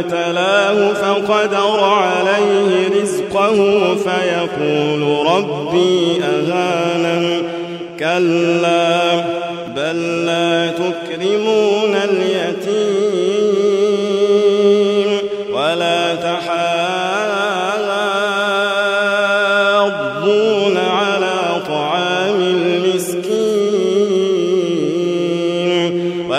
ابتلاه فقدر عليه رزقه فيقول ربي أهانن كلا بل لا تكرمون اليتيم ولا تحاضون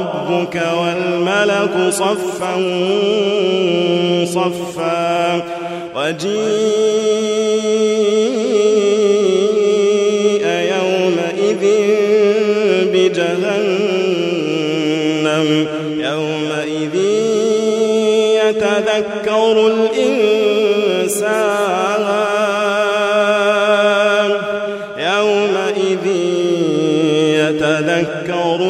ربك والملك صفا صفا وجيء يومئذ بجهنم يومئذ يتذكر الإنسان يومئذ يتذكر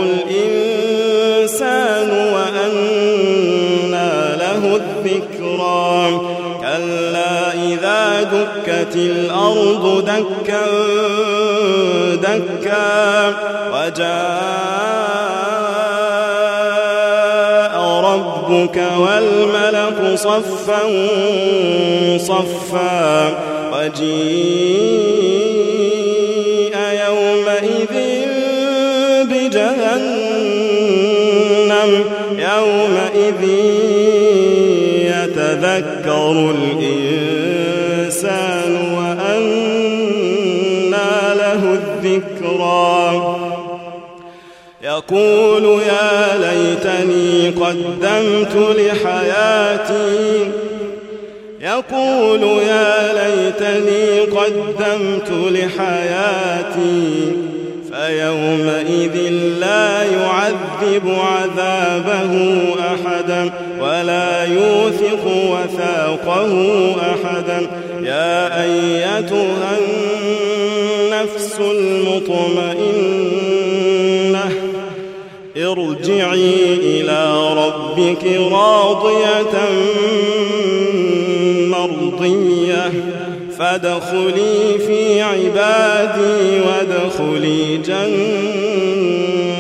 الإنسان وأنى له الذكرى. كلا إذا دكت الأرض دكا دكا وجاء ربك والملك صفا صفا وجيء يومئذ يتذكر الإنسان وأنى له الذكرى. يقول يا ليتني قدمت لحياتي. يقول يا ليتني قدمت لحياتي. فيومئذ لا يعذب عذابه أحدا ولا يوثق وثاقه أحدا. يا أيتها النفس المطمئنة ارجعي إلى ربك راضية مرضية. فادخلي في عبادي وادخلي جنة.